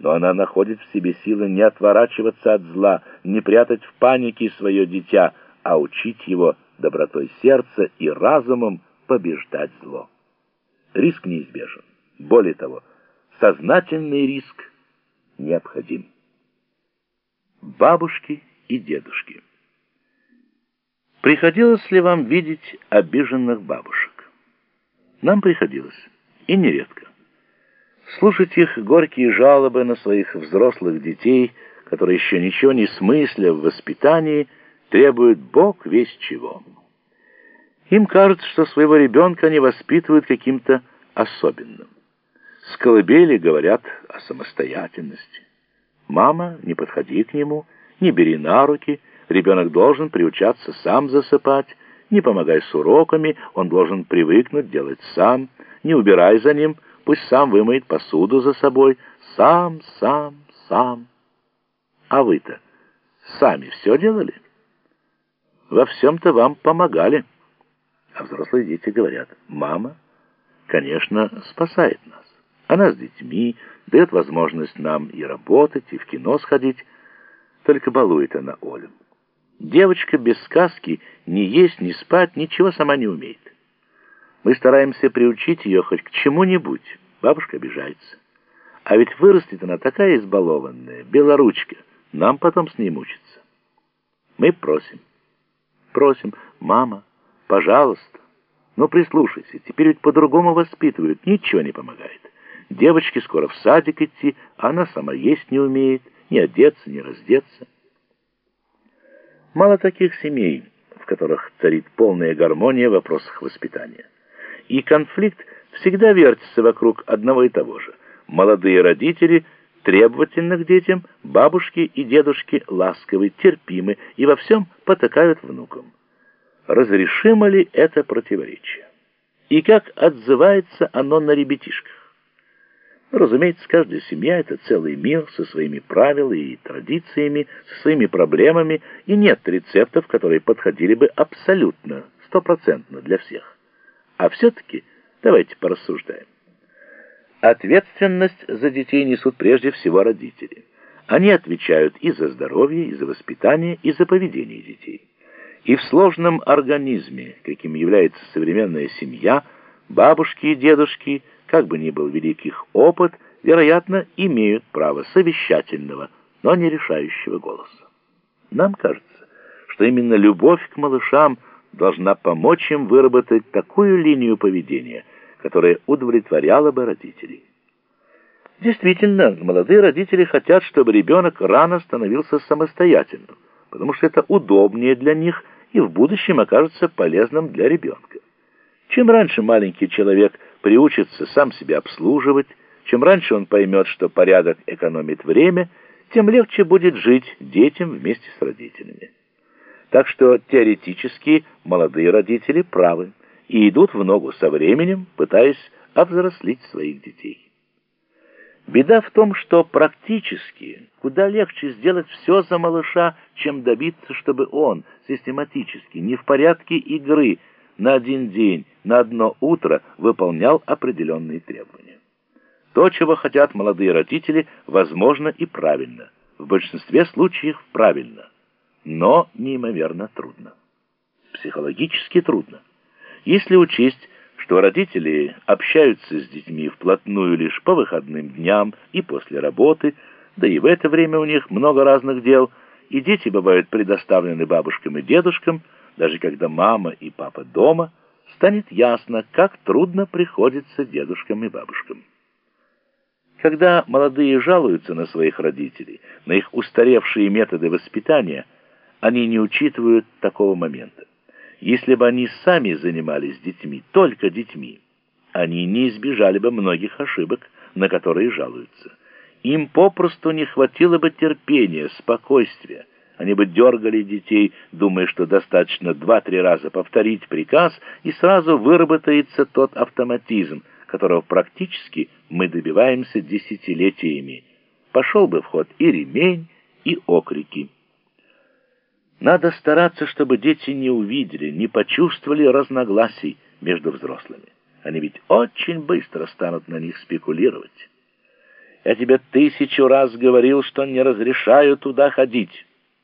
но она находит в себе силы не отворачиваться от зла, не прятать в панике свое дитя, а учить его добротой сердца и разумом побеждать зло. Риск неизбежен. Более того, сознательный риск необходим. Бабушки и дедушки. Приходилось ли вам видеть обиженных бабушек? Нам приходилось, и нередко. Слушать их горькие жалобы на своих взрослых детей, которые еще ничего не смысля в воспитании, требует Бог весь чего. Им кажется, что своего ребенка они воспитывают каким-то особенным. С колыбели говорят о самостоятельности. «Мама, не подходи к нему, не бери на руки, ребенок должен приучаться сам засыпать, не помогай с уроками, он должен привыкнуть делать сам, не убирай за ним, пусть сам вымоет посуду за собой, сам, сам, сам». А вы-то сами все делали? Во всем-то вам помогали. А взрослые дети говорят, мама, конечно, спасает нас. Она с детьми, дает возможность нам и работать, и в кино сходить. Только балует она Олю. Девочка без сказки ни есть, ни спать, ничего сама не умеет. Мы стараемся приучить ее хоть к чему-нибудь. Бабушка обижается. А ведь вырастет она такая избалованная, белоручка. Нам потом с ней мучиться. Мы просим. Просим, мама, Пожалуйста. Но прислушайся, теперь ведь по-другому воспитывают, ничего не помогает. Девочке скоро в садик идти, а она сама есть не умеет, ни одеться, ни раздеться. Мало таких семей, в которых царит полная гармония в вопросах воспитания. И конфликт всегда вертится вокруг одного и того же. Молодые родители требовательны к детям, бабушки и дедушки ласковы, терпимы и во всем потакают внукам разрешимо ли это противоречие. И как отзывается оно на ребятишках. разумеется, каждая семья — это целый мир со своими правилами и традициями, со своими проблемами, и нет рецептов, которые подходили бы абсолютно, стопроцентно для всех. А все-таки давайте порассуждаем. Ответственность за детей несут прежде всего родители. Они отвечают и за здоровье, и за воспитание, и за поведение детей. И в сложном организме, каким является современная семья, бабушки и дедушки, как бы ни был велик их опыт, вероятно, имеют право совещательного, но не решающего голоса. Нам кажется, что именно любовь к малышам должна помочь им выработать такую линию поведения, которая удовлетворяла бы родителей. Действительно, молодые родители хотят, чтобы ребенок рано становился самостоятельным потому что это удобнее для них и в будущем окажется полезным для ребенка. Чем раньше маленький человек приучится сам себя обслуживать, чем раньше он поймет, что порядок экономит время, тем легче будет жить детям вместе с родителями. Так что теоретически молодые родители правы и идут в ногу со временем, пытаясь обзрослить своих детей. Беда в том, что практически куда легче сделать все за малыша, чем добиться, чтобы он систематически, не в порядке игры, на один день, на одно утро выполнял определенные требования. То, чего хотят молодые родители, возможно и правильно. В большинстве случаев правильно, но неимоверно трудно. Психологически трудно. Если учесть, что родители общаются с детьми вплотную лишь по выходным дням и после работы, да и в это время у них много разных дел, и дети бывают предоставлены бабушкам и дедушкам, даже когда мама и папа дома, станет ясно, как трудно приходится дедушкам и бабушкам. Когда молодые жалуются на своих родителей, на их устаревшие методы воспитания, они не учитывают такого момента. Если бы они сами занимались детьми, только детьми, они не избежали бы многих ошибок, на которые жалуются. Им попросту не хватило бы терпения, спокойствия. Они бы дергали детей, думая, что достаточно два-три раза повторить приказ, и сразу выработается тот автоматизм, которого практически мы добиваемся десятилетиями. Пошел бы в ход и ремень, и окрики. Надо стараться, чтобы дети не увидели, не почувствовали разногласий между взрослыми. Они ведь очень быстро станут на них спекулировать. Я тебе тысячу раз говорил, что не разрешаю туда ходить».